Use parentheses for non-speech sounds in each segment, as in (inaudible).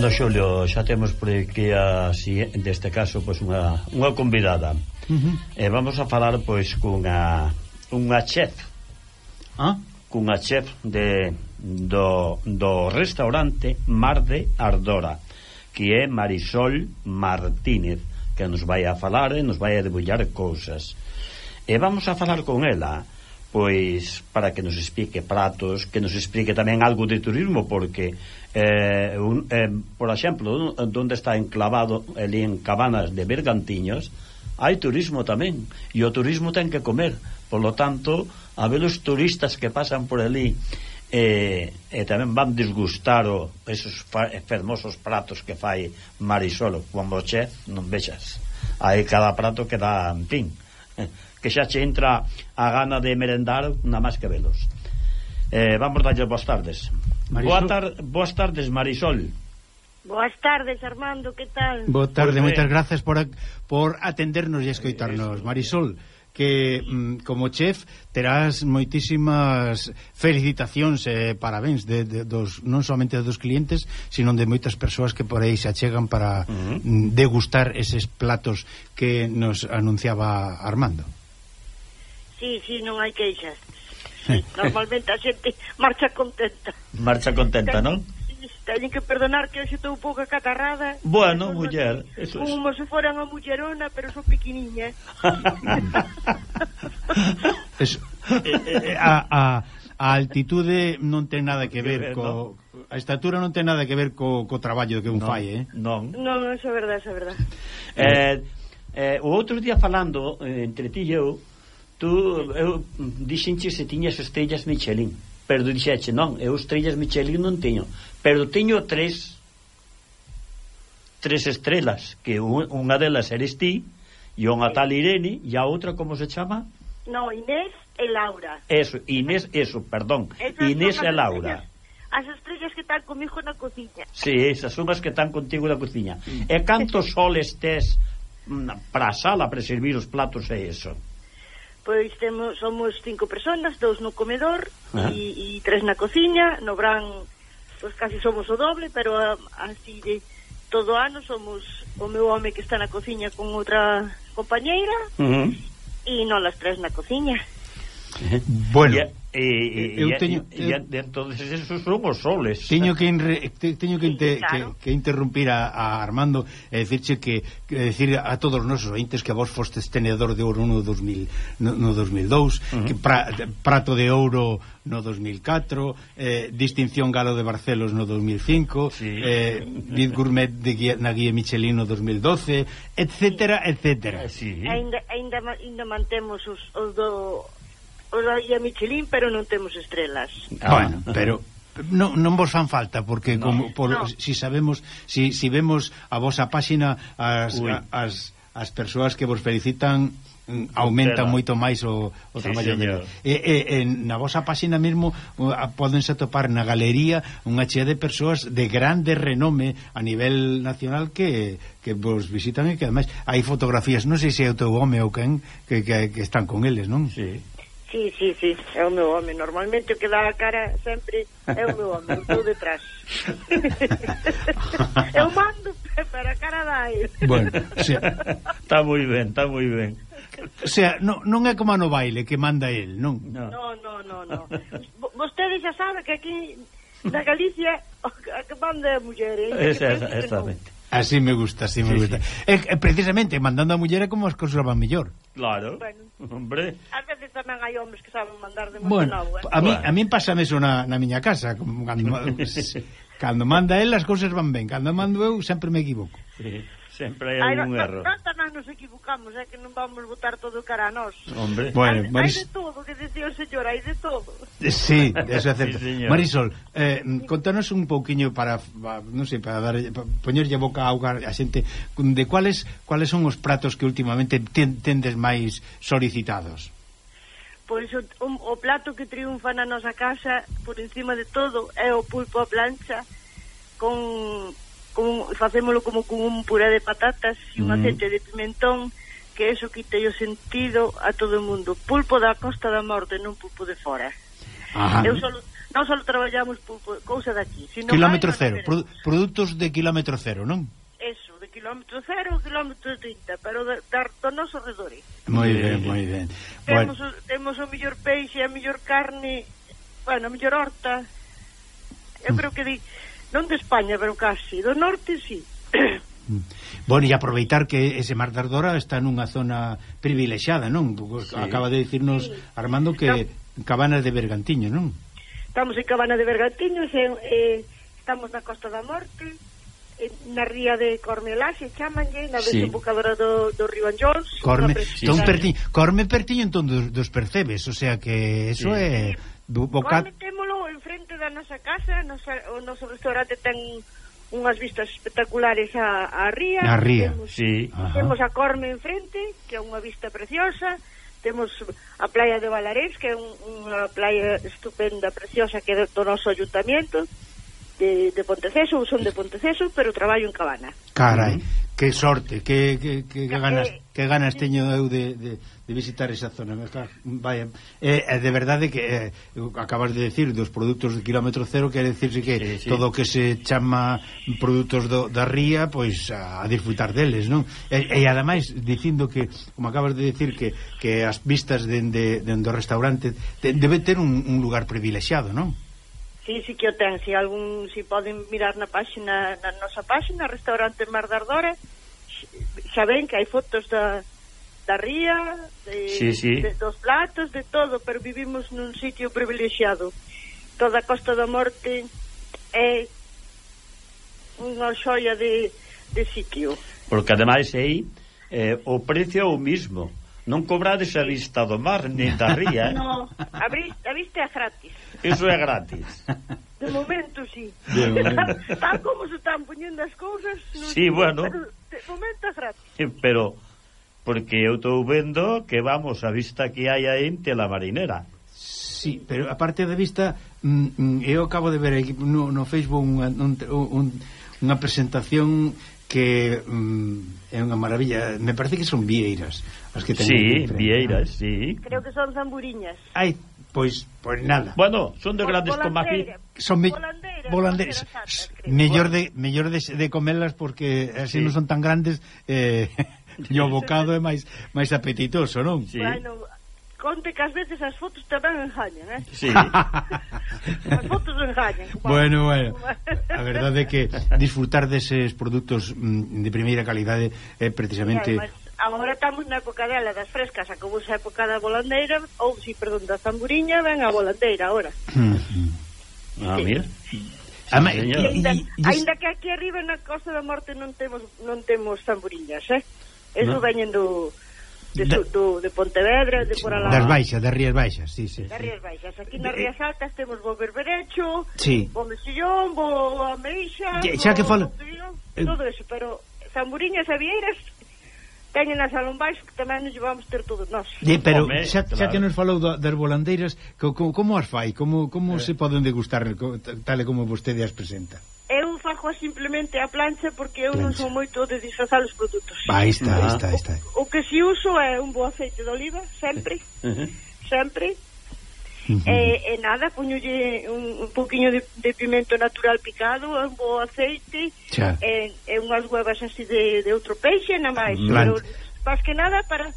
Bueno, Xulio, xa temos por aquí a, si, deste caso pois unha, unha convidada. Uh -huh. eh, vamos a falar pois cunha unha chef. Ah? Cunha chef de do, do restaurante Mar de Ardora, que é Marisol Martínez, que nos vai a falar e nos vai a debullar cousas. E vamos a falar con ela pois para que nos explique pratos, que nos explique tamén algo de turismo porque eh, un, eh, por exemplo, onde está enclavado ali en Cabanas de Bergantiños, hai turismo tamén, e o turismo ten que comer. Por lo tanto, a ver os turistas que pasan por ali e, e tamén van disgustar o, esos eh, fermosos pratos que fai Marisol como chef, non vexas. Hai cada prato que dá, en fin, eh, que xa che entra a gana de merendar, nada máis que velos. Eh, vamos dalle boas tardes. Marisol. Boa tar boas tardes, Marisol. Boas tardes, Armando, que tal? Boa tarde, moitas grazas por, por atendernos e escoitarnos, Marisol que mm, como chef terás moitísimas felicitacións e eh, parabéns de, de, dos, non somente dos clientes sino de moitas persoas que por aí se achegan para uh -huh. degustar eses platos que nos anunciaba Armando Sí, sí, non hai queixas sí, normalmente a xente marcha contenta. Marcha contenta, non? teñen que perdonar que hoxe estou pouca catarrada. Bueno, muller, eso como es. Como se foran a mullerona, pero son pequeniña. (laughs) eso, eh, eh, eh, a, a, a altitude non ten nada que ver co... A estatura non ten nada que ver co, co traballo que un non, fai, eh? Non, non, eso é verdade, eso é verdade. Eh, eh, o outro día falando eh, entre ti e eu, tú eu mm, dixenche se tiñas estrellas Michelin, pero dixeche ah, non, eu estrellas Michelin non teño, pero teño tres tres estrelas, que unha delas eres ti, e unha tal Irene, e a outra como se chama? No, Inés e Laura. Eso, Inés, eso, perdón. Esas Inés e Laura. As estrellas que están comigo na cociña. Sí, esas son as que están contigo na cociña. E cantos soles tes mm, para a sala para servir os platos e eso? Pois temos, somos cinco personas, dous no comedor e, e tres na cociña, no verán pois casi somos o doble, pero ah, así de todo ano somos o meu home que está na cociña con outra compañeira uh -huh. e non as tres na cociña. Bueno, yeah. E, e, eh, eu teño e, eh, e, entonces esos son os soles. Teño que inre, teño que, inter, claro. que, que interrumpir a, a Armando e dicirche que, que decir a todos os nosos ointes que vos fostes tenedor de ouro no 2000 no, no 2002, uh -huh. que pra, prato de ouro no 2004, eh, distinción galo de Barcelos no 2005, sí. eh, Lid Gourmet de guía, na guía Michelin no 2012, etcétera, etcétera. Sí. Ainda, ainda, ainda mantemos os, os do os aí a Michelin, pero non temos estrelas. Ah, bueno, pero non, non vos fan falta porque no, como por, no. si sabemos si, si vemos a vosa páxina as, a, as, as persoas que vos felicitan mm, aumenta moito máis o, o sí, traballo de e, e, e, na vosa páxina mesmo podense topar na galería unha chea de persoas de grande renome a nivel nacional que, que vos visitan e que ademais hai fotografías, non sei se é o teu home ou quen que, que, que están con eles, non? Sí. Sí, sí, sí, é o meu home. Normalmente o que dá a cara sempre é o meu home, estou detrás. (laughs) eu mando, pero a cara dai. Bueno, sí. está moi ben, está moi ben. O sea, non, non é como no baile que manda el, non? No, no, no, no. Vostede xa sabe que aquí na Galicia a que manda é a muller, eh? Exactamente. Así me gusta, así me sí, gusta. Sí. Eh, eh precisamente, mandando a muller como as cousas van mellor. Claro, bueno, hombre. Ás veces tamén hai homens que saben mandar de bueno, novo, eh? a mí, bueno. a mí pasan eso na, na miña casa. Cando, (laughs) cando manda el, as cousas van ben. Cando mando eu, sempre me equivoco. Sí. Sempre hai algún erro. Tanta máis nos equivocamos, é que non vamos botar todo cara a nós. Hombre. Bueno, hai, Maris... hai de todo, que decía o señor, hai de todo. Sí, eso é certo. Sí, señor. Marisol, eh, contanos un pouquiño para, non sei, para, dar, para poñerlle boca a auga a xente, de cuáles cuáles son os pratos que últimamente ten, tendes máis solicitados? Pois o, o, o plato que triunfa na nosa casa, por encima de todo, é o pulpo a plancha con con, facémolo como con un puré de patatas e un mm. aceite de pimentón que eso quitei o sentido a todo o mundo. Pulpo da Costa da Morte, non pulpo de fora. Ajá. Eu solo, non solo traballamos pulpo, cousa daqui. Sino kilómetro cero, pro, produtos de kilómetro cero, non? Eso, de kilómetro cero, kilómetro 30, pero dar da, do noso redore. Moi ben, moi ben. Temos, bueno. o, temos o mellor peixe, a mellor carne, bueno, a mellor horta. Eu mm. creo que di, non de España, pero casi, do norte sí. Mm. Bueno, e aproveitar que ese Mar de Ardora está nunha zona privilexiada, non? Sí. Acaba de dicirnos sí. Armando que estamos, Cabanas de Bergantiño, non? Estamos en Cabana de Bergantiño, e, eh, estamos na Costa da Morte, na ría de Cormelaxe, chamanlle, na sí. desembocadura do, do río Anjons. Corme, sí. pertiño, Corme pertiño entón dos, dos percebes, o sea que eso sí. é do bocado... Metémolo en frente da nosa casa, nosa, o noso restaurante ten unhas vistas espectaculares a, a ría. A ría, temos, sí. Ajá. Temos a Corme en frente, que é unha vista preciosa, temos a playa de Valarés, que é un, unha playa estupenda, preciosa, que é do noso ayuntamiento, de, de Ponteceso, son de Ponteceso, pero traballo en Cabana. Carai, Que sorte, que, que, que ganas que ganas teño eu de, de, de visitar esa zona Vaya. é, é de verdade que eh, acabas de decir dos produtos de kilómetro cero quer decirse que sí, sí. todo o que se chama produtos do, da ría pois a, a disfrutar deles non? E, e ademais dicindo que como acabas de decir que, que as vistas dende de, de, do restaurante te, debe ter un, un lugar privilexiado non? Sí, sí que o ten, si algún si poden mirar na páxina na nosa páxina Restaurante Mar d'Ardore, Ardora, xa ven que hai fotos da da ría, de, sí, sí. De, dos platos, de todo, pero vivimos nun sitio privilexiado. Toda a Costa da Morte é unha xoia de, de sitio. Porque ademais aí eh, o precio é o mismo. Non cobrades a vista do mar, nin da ría. Eh? (laughs) No, a, a vista é gratis. Iso é gratis. De momento, sí. De momento. Tal como se están poñendo as cousas... No sí, digo, bueno. Pero, de momento é gratis. Pero, porque eu estou vendo que vamos, a vista que hai aí en Tela Marinera. Sí, pero aparte da vista, mm, mm, eu acabo de ver aquí no, no Facebook unha, un, un, unha presentación que mm, é unha maravilla. Me parece que son vieiras as que teñen. Sí, vieiras, eh. sí. Creo que son zamburiñas. Ai, Pois, pois nada. Bueno, son de grandes comací. Son me... volandeiras. Mellor de mellor de, de comelas porque así sí. non son tan grandes eh (laughs) e o bocado é máis máis apetitoso, non? Sí. Bueno, conte que ás veces as fotos tamén engañan, eh? Sí. (laughs) as fotos engañan. Bueno, bueno. (laughs) A verdade é que disfrutar deses produtos mm, de primeira calidade é precisamente agora estamos na época dela das frescas, acabou a época da volandeira, ou, si, perdón, da zamburiña, ven a volandeira agora. (laughs) ah, mira. Ama, sí, ainda, ainda que aquí arriba na Costa da Morte non temos non temos zamburiñas, eh? Eso no. veñen do de, da, do, de Pontevedra, de por alá. Das baixas, das Rías Baixas, sí, sí. Das Rías Baixas. Aquí nas Rías Altas temos bo berberecho, sí. bo mexillón, bo ameixa, xa, xa que falo... Todo eh. eso, pero zamburiñas e vieiras teñen a Salón Baixo que tamén nos vamos ter todos nós. De, pero Home, xa, claro. xa que nos falou da, das volandeiras, co, co, como as fai? Como, como eh. se poden degustar tal e como vostede as presenta? Eu fajo simplemente a plancha porque eu plancha. non son moito de disfrazar os produtos. Aí está, ah. está, está. O, o que si uso é un bo aceite de oliva, sempre. Uh -huh. Sempre Uh eh, e, eh, e nada, poñolle un, un poquinho de, de pimento natural picado, un bo aceite Xa. e, e unhas huevas así de, de outro peixe, na máis mm. pero pas que nada para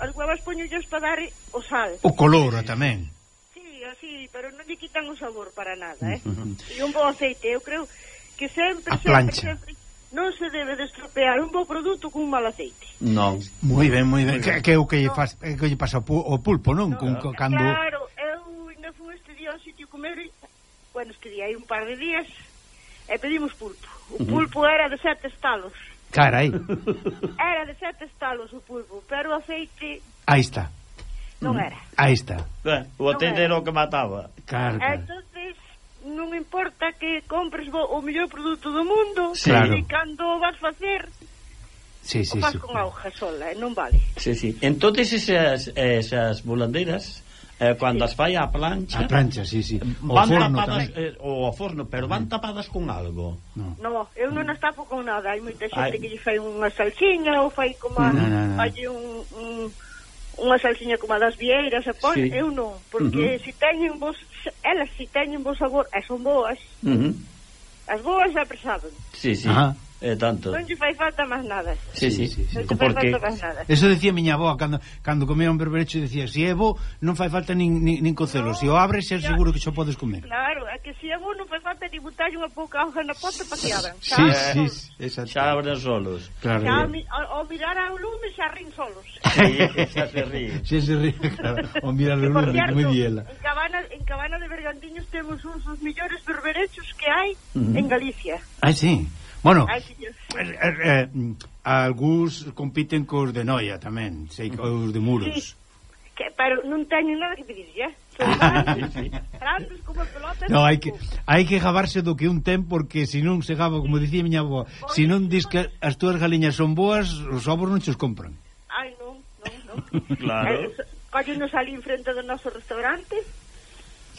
as huevas poñolles para dar o sal o color tamén sí, así, pero non lle quitan o sabor para nada eh? Uh -huh. e un bo aceite, eu creo que sempre, sempre, sempre non se debe destropear un bo produto cun mal aceite. Non. Moi ben, moi ben. Que, que é o que lle, faz, que lle pasa o pulpo, non? No, Con, cando... Claro, un sitio comer, bueno, estive aí un par de días e pedimos pulpo. O pulpo era de sete estalos. Carai. Era de sete estalos o pulpo, pero o aceite... Aí está. Non era. Aí está. Eh, o aceite era o que mataba. Claro, claro. Entonces, non importa que compres o mellor produto do mundo, sí. claro. e cando o vas facer, sí, sí, o faz sí. con auga sola, non vale. Sí, sí. Entonces esas, esas volandeiras eh, cando as fai a plancha... A plancha, sí, sí. O van forno tapadas, tamén. eh, O ao forno, pero van tapadas con algo. No, no eu non as tapo con nada. Hai moita xente que lle fai unha salsiña ou fai como... No, no, no. Fai un... un unha salsiña como a das vieiras e pon, sí. eu non, porque uh -huh. si teñen vos elas si teñen vos sabor e son boas. Uh -huh. As boas apresaban. Sí, sí. Ajá eh, tanto. Non lle fai falta máis nada. Sí, sí, sí, sí. Non porque nada. Eso decía miña avó cando cando comía un berberecho decía, si é bo, non fai falta nin nin, nin cocelo, no, se si o abres é seguro que xo podes comer. Claro, é que se é bo non fai falta ni botar unha pouca hoja na ponta para que abran. Sí, sí, exacto. Xa abren solos. Claro. Xa, ao, ao mirar ao lume xa rin solos. (laughs) xa se ríe. Xa se ríe, claro. O mirar ao lume como diela. En Cabana, en Cabana de Bergantiños temos uns dos millores berberechos que hai mm en Galicia. Ah, sí. Bueno, Ay, eh, eh, eh, mm, algúns compiten cos de Noia tamén, sei que os de Muros. Sí, que, pero non teñen nada que pedir, ya. (laughs) Grandes como pelotas. No, hai que hai que gabarse do que un ten porque se non se gaba, como dicía miña avó, se non dis que as túas galiñas son boas, os ovos non chos compran. Ai, non, non, non. (laughs) claro. Eh, Colle ali enfrente do noso restaurante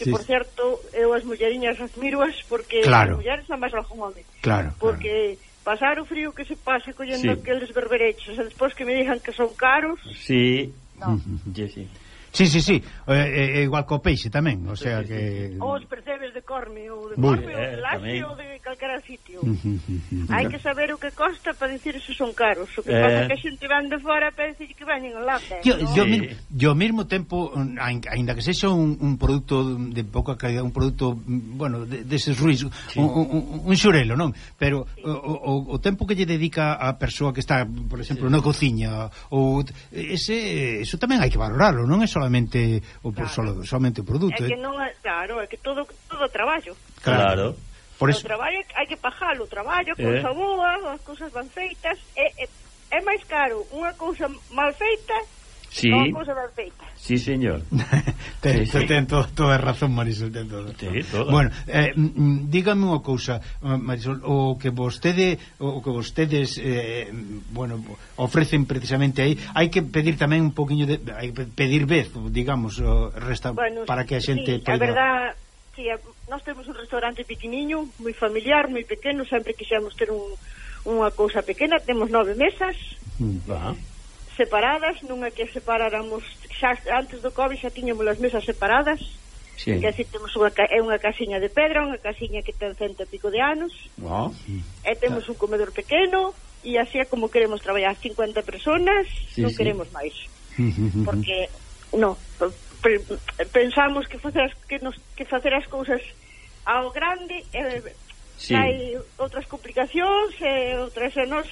que sí. por certo, eu as mulleriñas admiroas porque claro. as mulleres son máis bajo home. Claro. Porque claro. pasar o frío que se pasa collendo sí. aqueles berberechos, e despois que me digan que son caros. Sí. No. sí, sí. Sí, sí, sí, é, é igual co peixe tamén, o sea que... Ou os percebes de corme, ou de corme, ou de lácteo, ou de calquera sitio. Hai que saber o que costa para dicir se son caros. O que eh. pasa que a xente van de fora para dicir que van en lata. Yo, yo, sí. yo mesmo tempo, ainda que sexa un, un produto de pouca calidad, un produto, bueno, deses ruís, sí. un, un, un xurelo, non? Pero sí. o, o, o tempo que lle dedica a persoa que está, por exemplo, sí. na cociña, ou... Ese, eso tamén hai que valorarlo, non é solamente o claro. solo, solamente o produto. É que eh? non, claro, é que todo todo traballo. Claro. Por eso... O traballo hai que pagalo, o traballo eh. eh. saboa, as cousas van feitas, é, é, é máis caro unha cousa mal feita Sí. Unha cousa ben feita. Sí, señor. (laughs) ten, sí, sí. ten todo, toda razón, Marisol, ten toda razón. Sí, toda. Bueno, eh, dígame unha cousa, eh, Marisol, o que vostede o que vostedes eh, bueno, ofrecen precisamente aí, hai que pedir tamén un poquiño de hai que pedir vez, digamos, resta, bueno, para que a xente sí, poida... a verdade que eh, nós temos un restaurante pequeniño, moi familiar, moi pequeno, sempre quixemos ter un, unha cousa pequena, temos nove mesas. Va. Mm, separadas, nunha que separáramos xa antes do Covid xa tiñamos as mesas separadas. Sí. Que así temos unha, é unha casiña de pedra, unha casiña que ten cento e pico de anos. Oh. E temos un comedor pequeno e así é como queremos traballar 50 personas, sí, non sí. queremos máis. (laughs) Porque no, pensamos que facer as, que nos que facer as cousas ao grande eh, sí. hai outras complicacións e outras e nos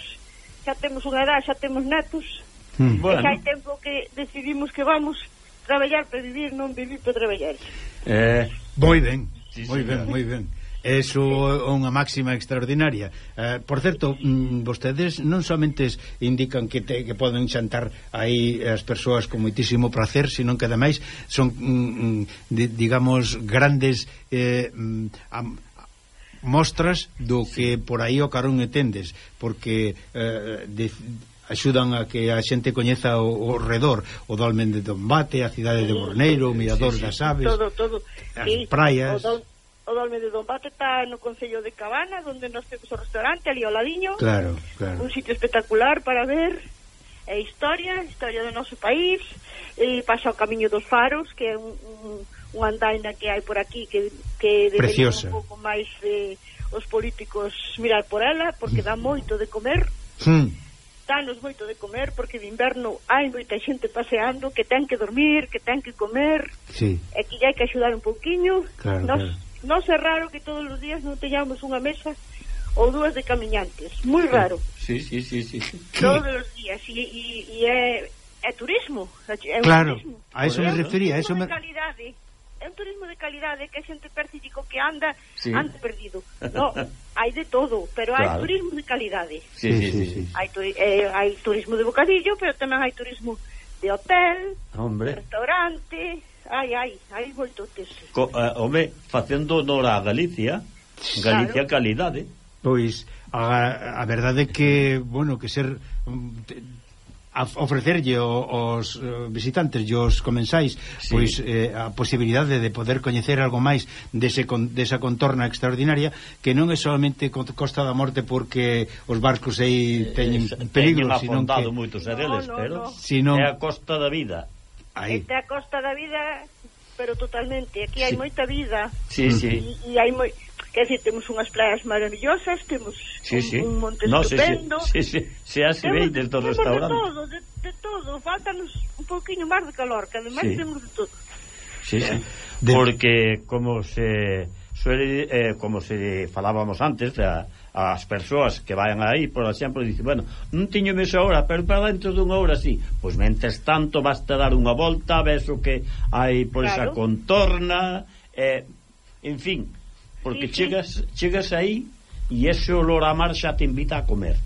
xa temos unha edad, xa temos netos Mm. Bueno. Xa hai tempo que decidimos que vamos traballar para vivir, non vivir para traballar. Eh, moi ben, sí, moi ben, moi ben. Eso é unha máxima extraordinaria eh, Por certo, mm, vostedes non somente indican que, te, que poden xantar aí as persoas con moitísimo placer Senón que ademais son, mm, mm de, digamos, grandes eh, mm, am, mostras do que por aí o carón entendes porque eh, de, axudan a que a xente coñeza o, o redor, o Dolmen de Dombate, a cidade de Borneiro, o Mirador sí, sí, das Aves, todo, todo. as sí, praias. O, do, o Dolme de Dombate está no Concello de Cabana, onde nos temos o restaurante, ali ao ladiño. Claro, claro. Un sitio espectacular para ver a historia, a historia do noso país, e pasa o Camiño dos Faros, que é un, un, un andaina que hai por aquí que, que deberían un pouco máis de, os políticos mirar por ela, porque mm. dá moito de comer. Mm danos moito de comer porque de inverno hai moita xente paseando que ten que dormir, que ten que comer sí. e que hai que axudar un pouquiño claro, nos, claro. nos é raro que todos os días non teñamos unha mesa ou dúas de camiñantes, moi raro sí, sí, sí, sí. todos os días e, e, e é, é turismo é claro, turismo. a eso me refería a eso me... calidade é un turismo de calidade que a xente percibe que anda sí. anda perdido no, hai de todo, pero claro. hai turismo de calidade. Sí, sí, sí. sí. Hai, tu, eh, hai turismo de bocadillo, pero tamén hai turismo de hotel, Hombre. restaurante, ai, ai, hai voltotes. Co, eh, home, facendo honor a Galicia, Galicia claro. calidade. Eh. Pois, a, a verdade é que, bueno, que ser mm, a ofrecerlle aos eh, visitantes e aos comensais sí. pois eh, a posibilidade de poder coñecer algo máis dese con, desa contorna extraordinaria que non é solamente Costa da Morte porque os barcos aí eh, eh, teñen es, peligro, teñen senón que moitos areles, no, no, pero no. Sino... é a Costa da Vida. Aí. é a Costa da Vida, pero totalmente, aquí hai sí. moita vida. Sí, sí. E, e hai moi Quer dizer, temos unhas playas maravillosas, temos sí, un, sí. un monte no, estupendo. Sí, sí, sí, sí, así temos, veis dos restaurantes. de todo, de, de todo. Faltanos un poquinho máis de calor, que ademais sí. temos de todo. Sí, sí. (laughs) De... Porque como se suele, eh, como se falábamos antes, a, as persoas que vayan aí, por exemplo, dicen, bueno, non tiño mesa hora, pero para dentro dunha hora sí. Pois mentes tanto basta dar unha volta, ves o que hai por claro. esa contorna, eh, en fin, porque sí, chegas sí. chegas aí e ese olor a mar xa te invita a comer.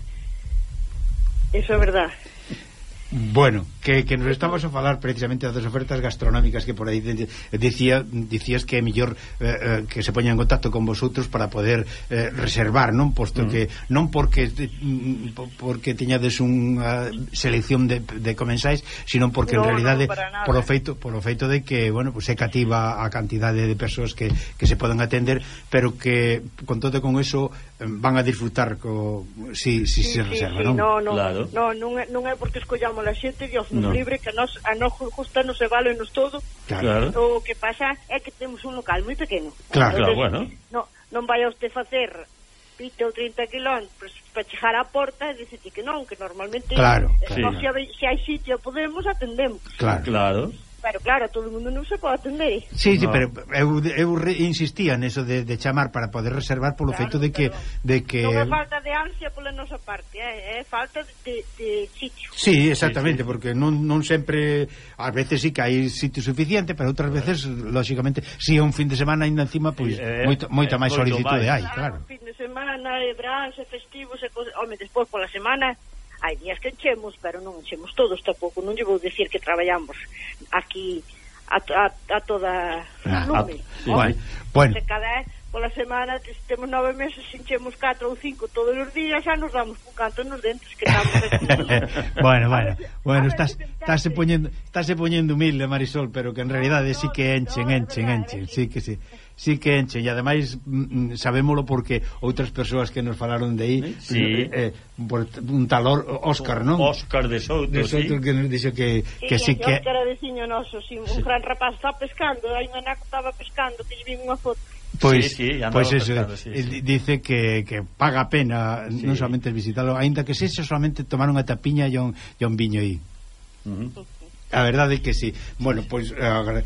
Eso é verdad. Bueno, que, que nos estamos a falar precisamente das ofertas gastronómicas que por aí de, de, dicía, dicías que é mellor eh, eh que se poña en contacto con vosotros para poder eh, reservar, non? Posto mm. que non porque porque teñades unha selección de, de comensais, sino porque no, en realidade no, por o feito por o feito de que, bueno, pues se cativa a cantidade de persoas que, que se poden atender, pero que con todo con eso van a disfrutar co si si sí, se reserva, sí, non? No, no, claro. no, non, é, non é porque escollamos a xente Dios no. libre que nos, a nos justa nos evaluenos todo. Claro. O que pasa é que temos un local moi pequeno. Claro, Entonces, claro bueno. No, non vai a usted facer 20 ou 30 quilóns para chegar á porta e dice que non, que normalmente claro, eh, claro. No, se, se hai sitio podemos, atendemos. Claro, claro pero claro, todo o mundo non se pode atender. Sí, sí, no. pero eu, eu re, insistía neso de, de chamar para poder reservar polo claro, feito de que de que Non é falta de ansia pola nosa parte, é, eh? é falta de, de sitio. Sí, exactamente, sí, sí. porque non, non sempre a veces sí que hai sitio suficiente, pero outras veces lógicamente si é un fin de semana aínda encima, pois pues, eh, moita moita eh, máis solicitude hai, claro. claro. fin de semana, e brans, e festivos, e cosas... home, despois pola semana hai días que enchemos, pero non enchemos todos tampouco, non lle vou dicir que traballamos aquí a, a, a toda ah, lume. A, sí. bueno, bueno. cada pola semana temos nove meses, enchemos catro ou cinco todos os días, xa nos damos un canto nos dentes que estamos (laughs) Bueno, bueno, bueno, estás estáse poñendo, estáse poñendo humilde Marisol, pero que en realidad no, sí que enchen, no, enchen, enchen, sí que sí sí que enche e ademais mm, mm, sabémolo porque outras persoas que nos falaron de aí sí. eh, eh por un tal Óscar, non? Óscar de Souto, de Souto sí. que nos dixo que, que sí, sí que... Óscar é veciño noso, sí, un sí. gran rapaz está pescando, hai un anaco estaba pescando, que lle vi unha foto Pois, sí, sí, pois eso, pescado, sí, eh, sí. dice que, que paga pena sí. non solamente visitalo, aínda que sexa solamente tomar unha tapiña e un, e un viño aí. Uh -huh. A verdade é que sí. Bueno, pois eh, agra...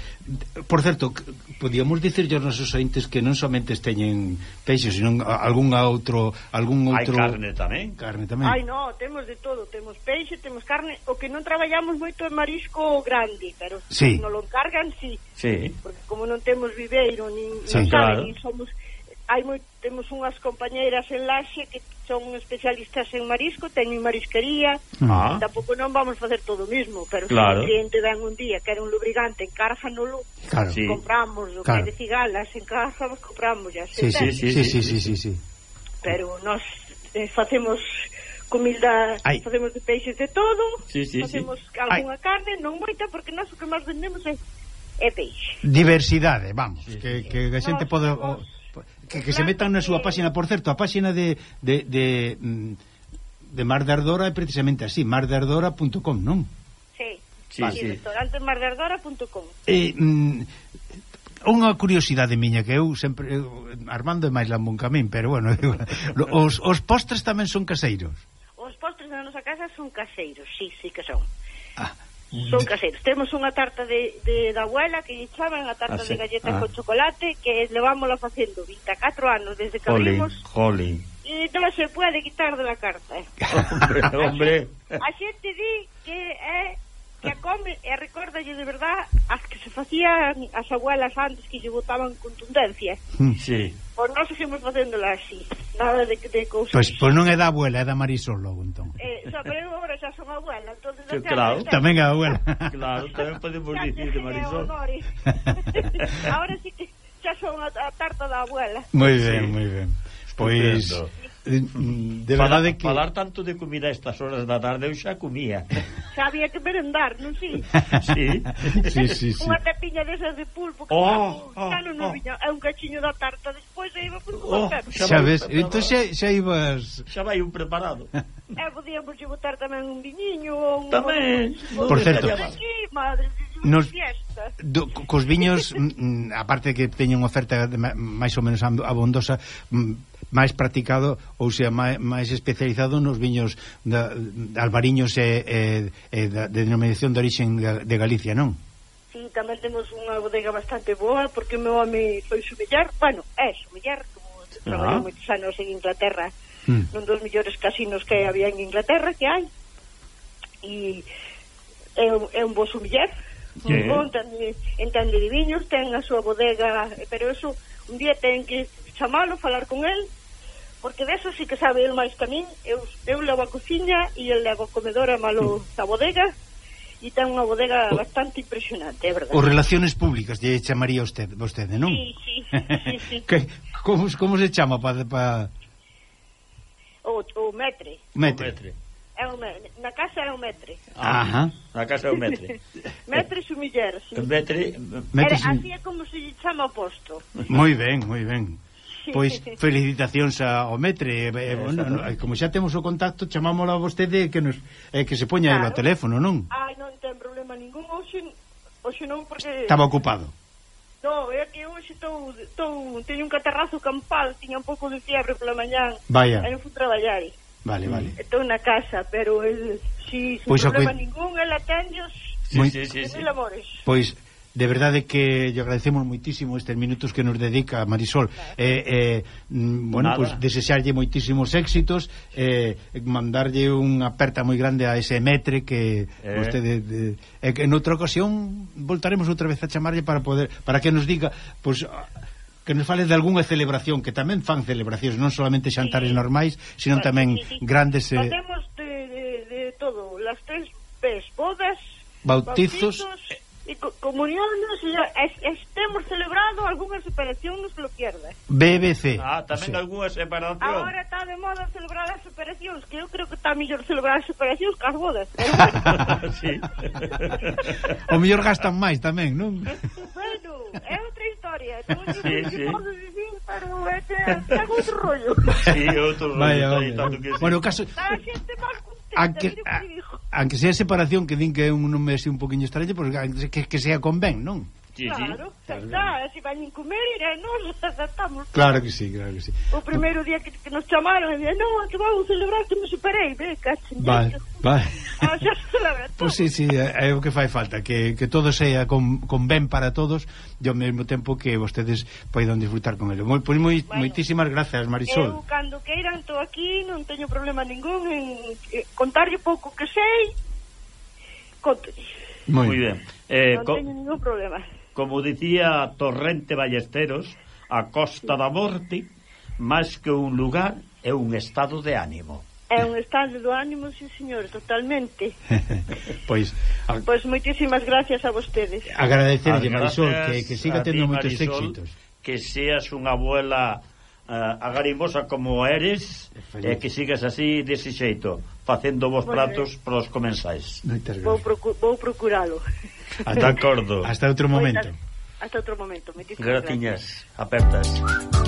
por certo, podíamos dicir aos nosos ointes que non somente teñen peixes, senón algún outro, algún outro Hai carne tamén. Carne tamén. Ai, no, temos de todo, temos peixe, temos carne, o que non traballamos moito é marisco grande, pero sí. non lo encargan, sí. sí. Porque como non temos viveiro nin, sí, nin claro. nin somos hai moi, temos unhas compañeiras en Laxe que son especialistas en marisco, teñen marisquería, ah. tampouco non vamos facer todo o mismo, pero claro. se o cliente dan un día que era un lubricante en Carja Lu, claro. sí. compramos o claro. que de cigalas en Carja, compramos ya. Sí, sí, sí, sí, sí, sí, sí, sí. Pero nós eh, facemos comida, Ai. facemos de peixes de todo, sí, sí, facemos sí. algunha carne, non moita, porque nós o que máis vendemos é, é peixe. Diversidade, vamos, sí. que, que a xente nós pode... Somos, que, que se metan na súa páxina, por certo, a páxina de, de, de, mm, de Mar de Ardora é precisamente así, mardeardora.com, non? Sí, sí, vale. sí, sí. restaurantesmardeardora.com eh, mm, Unha curiosidade miña que eu sempre eu, Armando é máis lambón camín, pero bueno, (laughs) eu, os, os postres tamén son caseiros. Os postres na nosa casa son caseiros, sí, sí que son. Ah, Son caseiros. Temos unha tarta de, de da abuela que lle chaman a tarta ah, sí. de galletas ah. con chocolate que levámola facendo 24 anos desde que jolín, abrimos. Jolín. E non se pode quitar de la carta. Eh. (laughs) hombre, hombre. A xente, a xente di que é eh, que a come, e recordalle de verdad as que se facían as abuelas antes que lle botaban contundencia. Hmm. Sí. Pois non seguimos facéndola así, nada de, de cousas. Pois, pois non é da abuela, é da Marisol logo, entón. Eh, só, pero eu agora xa son abuela, entón... Yo, claro. Está... Tamén é abuela. (laughs) claro, tamén podemos dicir de Marisol. agora (laughs) sí que xa son a, a tarta da abuela. Moi ben, sí. moi ben. Pois... Estupendo de verdade que... Falar tanto de comida a estas horas da tarde eu xa comía. (laughs) Xa había que merendar, non si? Sí. sí, sí, sí. Unha tapiña desas de pulpo que oh, oh, xa non oh. viña, é un cachiño da tarta despois e iba por oh, xa, ves, entón xa, xa ibas... Xa vai un preparado. E podíamos botar tamén un viñiño ou un... Tamén. Por certo. Madre, nos do, cos viños mm, mm, aparte que teñen oferta máis ou menos abondosa mm, máis practicado ou sea máis, máis especializado nos viños da, de albariños e, e, e da, de denominación de orixen de, de Galicia, non? Sí, tamén temos unha bodega bastante boa porque o meu home foi sumillar, bueno, é sumillar como traballou ah. moitos anos en Inglaterra mm. non dos millores casinos que había en Inglaterra que hai e é un, é un bo sumillar yeah. un bon, entende, entende de viños ten a súa bodega pero eso un día ten que chamalo, falar con el porque deso sí que sabe el máis que a min eu, eu levo a cociña e el levo a comedora malo da bodega e ten unha bodega o, bastante impresionante, é verdade. Os relaciones públicas lle chamaría usted, vostede, non? Sí, sí, sí, sí. (laughs) que, como, como se chama para... Pa... O, o metre. Metre. O metre. É na casa é o metre. Ah. Ajá. Na casa é o metre. (laughs) metre sumiller, sí. Metre... metre Era, así é como se lle chama o posto. Moi ben, moi ben. Pois (laughs) felicitacións ao Metre. Eh, bueno, no, como xa temos o contacto, chamámoslo a vostede que nos eh, que se poña claro. ao teléfono, non? Ai, non ten problema ningún. Hoxe, hoxe non porque Estaba ocupado. No, é que hoxe estou, estou teño un catarrazo campal, tiña un pouco de fiebre pola mañán. Vaya. Aí non fui traballar. Vale, vale. Estou na casa, pero el si, sin pois problema que... ningún, el atendios. Sí, sí, sí, sí. Pois de verdade que lle agradecemos moitísimo estes minutos que nos dedica Marisol. Eh, eh, mm, bueno, pois pues, desexarlle moitísimos éxitos eh, mandarlle unha aperta moi grande a ese metre que eh. vostede de, eh, que en outra ocasión voltaremos outra vez a chamarlle para poder para que nos diga pois pues, ah, que nos fale de algunha celebración que tamén fan celebracións, non solamente xantares sí. normais, sino tamén sí, sí, grandes eh... Facemos de, de, de todo, las tres P's, bodas, bautizos, bautizos e co comuniónnos e, e, temos celebrado algunhas superacións que lo pierdas. BBC. Ah, tamén sí. algunha separación Agora está de moda celebrar as superacións, que eu creo que está mellor celebrar as superacións que as bodas. (laughs) sí. o mellor gastan máis tamén, non? bueno, é outra historia. Non sí, sí. podo dicir, pero é, é outro rollo. Sí, outro rollo. Vaya, hombre, hombre. Que sí. Bueno, caso... Está a xente máis contenta. A que, aunque sea separación que din que é un nome así un poquinho extraño, pois ah, que, que sea convén, non? Sí, claro, sí, claro, claro. se van comer e eh, nos (laughs) aceptamos. Claro que sí, claro que sí. O primeiro día que, que nos chamaron, e non, que vamos celebrar que me superei, ve, cachen. Vai, vai. (laughs) Pois sí, sí, é o que fai falta, que, que todo sea con, con ben para todos e ao mesmo tempo que vostedes poidan disfrutar con ele. Moi, pois moi, bueno, moitísimas grazas, Marisol. Eu, cando queiran, estou aquí, non teño problema ningún en, en contarlle pouco que sei, conto. Moi ben. Eh, non co... teño ningún problema como dicía Torrente Ballesteros, a Costa da Morte, máis que un lugar, é un estado de ánimo. É un estado do ánimo, sí, señor, totalmente. (laughs) pois a... pois moitísimas gracias a vostedes. Agradecerlle, Marisol, que, que siga tendo moitos éxitos. Que seas unha abuela uh, agarimosa como eres e que sigas así dese xeito, facendo vos bueno, platos eh, para os comensais. Vou, procu vou procuralo. (laughs) Hasta acordo. Hasta outro momento. Hasta, hasta outro momento. Gratiñas, apertas.